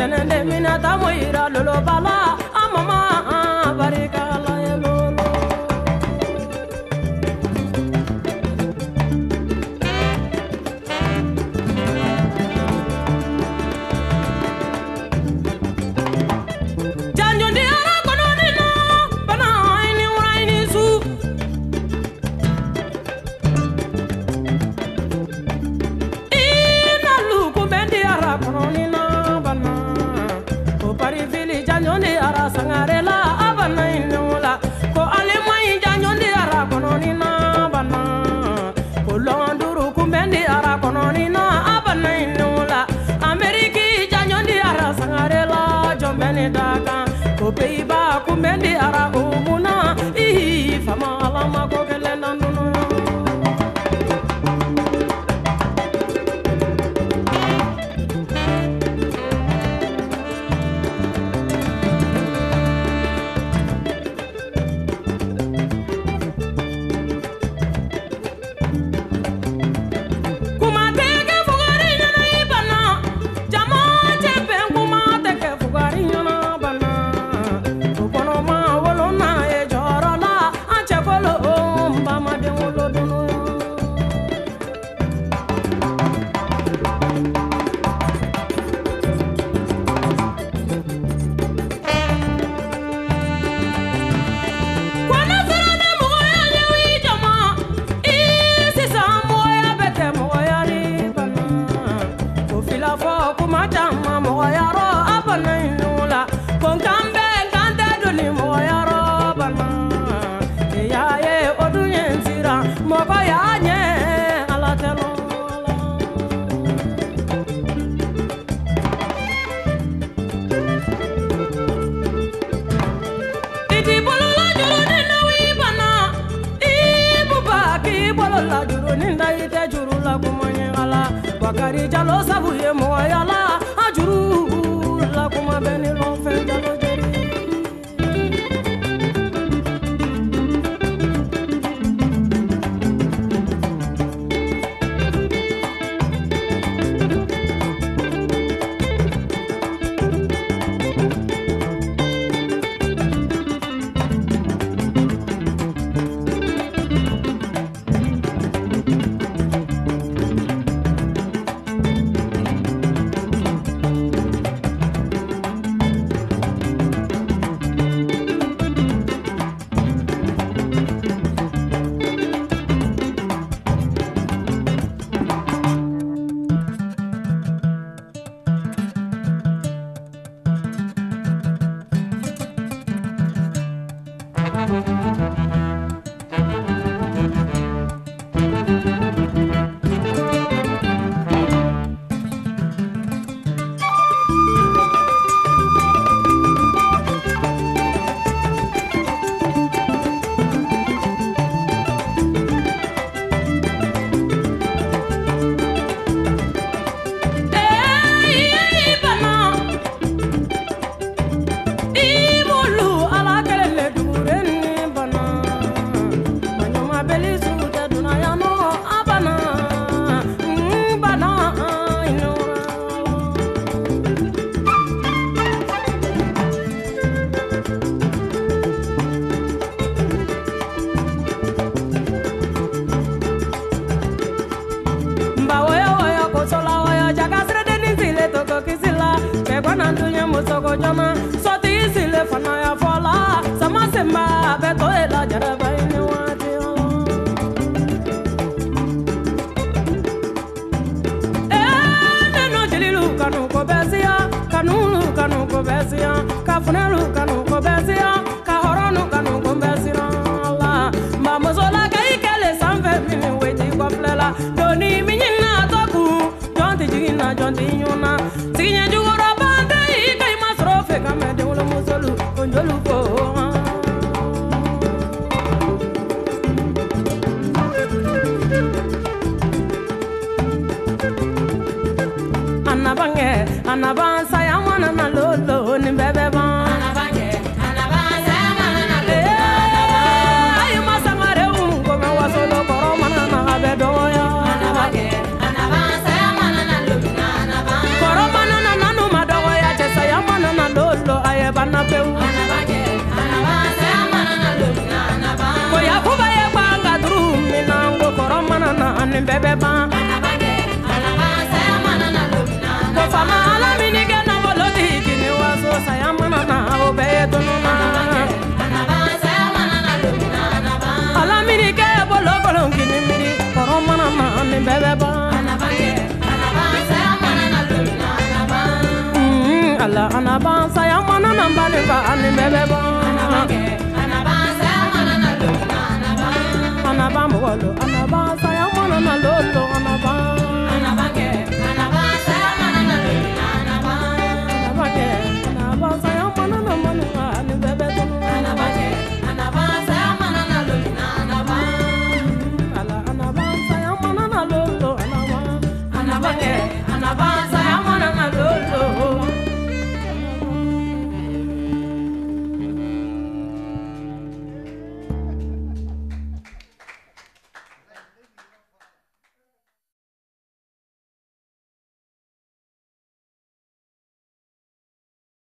tɛnɛnden minɛ ta mo yira lolobala fɛn di arabu mun i fama ala ma ko Bakari Jalo sabu ye mɔgɔya ko bɛ siran ka funɛlu kanu ko bɛ siran ka hɔrɔnu kanu ko bɛ siran la ma musola ka i kɛlen sanfɛ min weji kɔfilɛ la doni min na tɔ kun jɔn ti jigin na jɔn ti ɲun na. Bɛɛ bɛ ban ko faama ala min kɛ nafolotigi jigin waso saya mana na o bɛɛ ye tununa ala min kɛ bolo kolonkini miiri kɔrɔ mana na nin bɛɛ bɛ ban ala anaban saya mana na bali fa nin bɛɛ bɛ ban anaban mɔgɔ lo anaban saya mana na lolo anaban